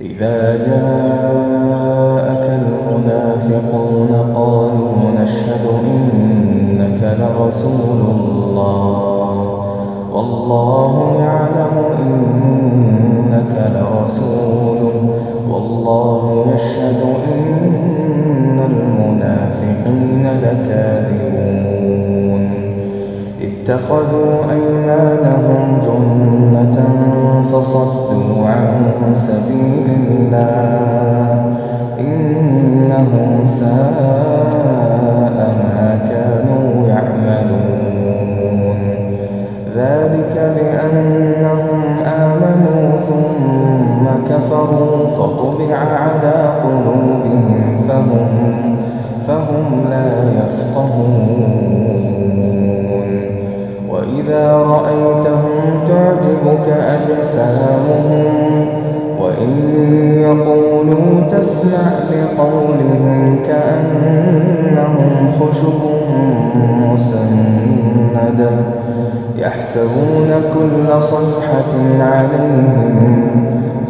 إذا جاءك المنافقون قالوا نشهد إنك لرسول الله. والله يعلم إنك لرسول. والله يشهد إن المنافقين لكاذبون. اتخذوا أيمانهم جنة فصدوا عن سبيل الله. إنهم ساء يحسبون كل صيحة عليهم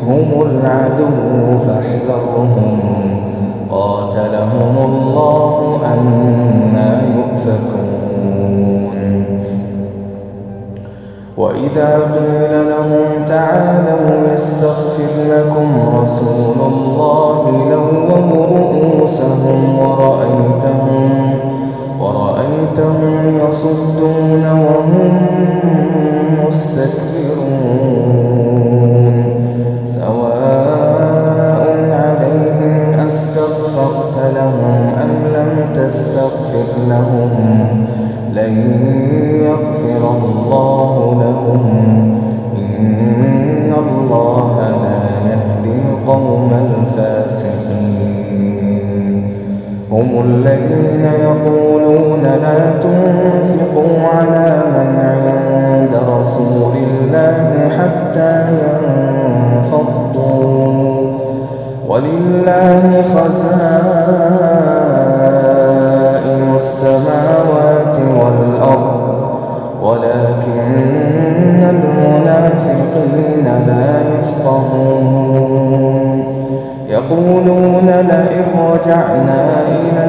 هم العدو فاحذرهم. قاتلهم الله أنا يؤفكون. وإذا قيل لهم تعالوا يستغفر لكم رسول الله لووا رؤوسهم ورأيتهم ورأيتهم يصدون وهم مستكبرون سواء عليهم أستغفرت لهم أم لم تستغفر لهم لن يغفر الله لهم إن الله لا يهدي القوم الفاسقين هم الذين يقولون لا تنفقوا على من عند رسول الله حتى ينفضوا. ولله خزائن السماوات والأرض ولكن المنافقين لا يفقهون. يقولون لئن رجعنا إلى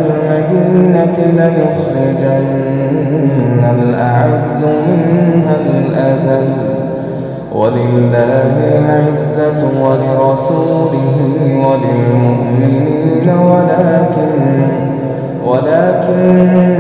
المدينة ليخرجن الأعز منها الأذل ولله العزة ولرسوله وللمؤمنين ولكن ولكن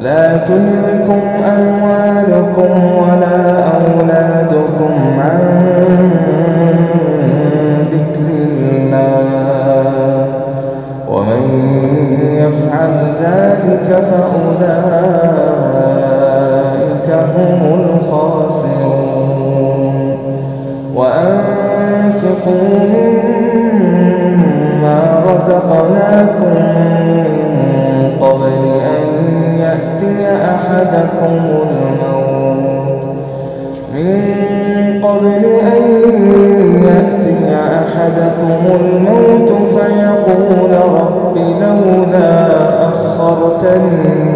لا تلهكم أموالكم ولا أولادكم من قبل أن يأتي أحدكم الموت فيقول رب لولا أخرتني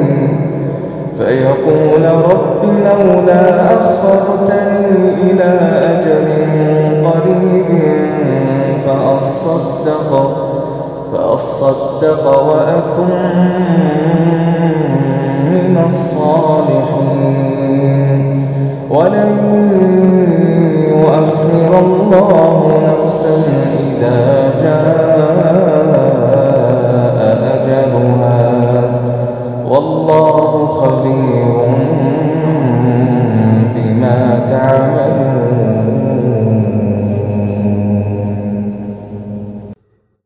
فيقول رب لولا أخرتني إلى أجل قريب فأصدق فأصدق وأكن من ولن يؤخر الله نفسا إذا جاء أجلها. والله خبير بما تعملون.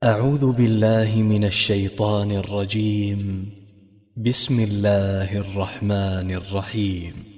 أعوذ بالله من الشيطان الرجيم. بسم الله الرحمن الرحيم.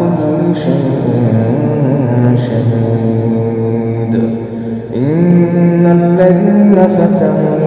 كل شيء شهيد إن الذين فتنوا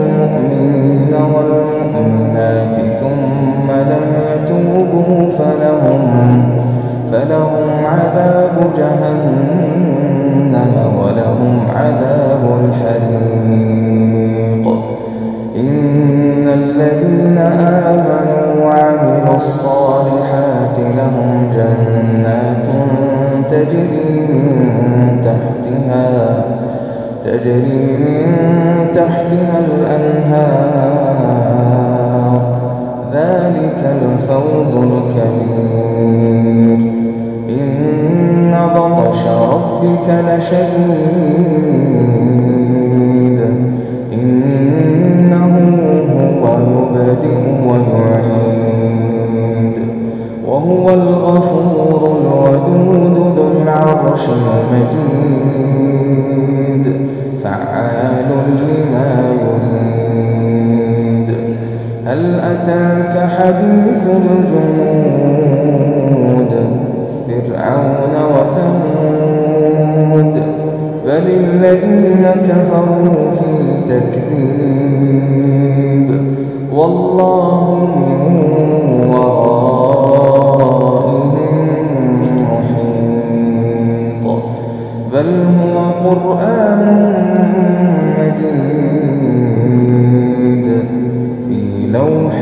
لشديد إنه هو يبدئ ويعيد وهو الغفور بل هو قرآن مجيد في لوح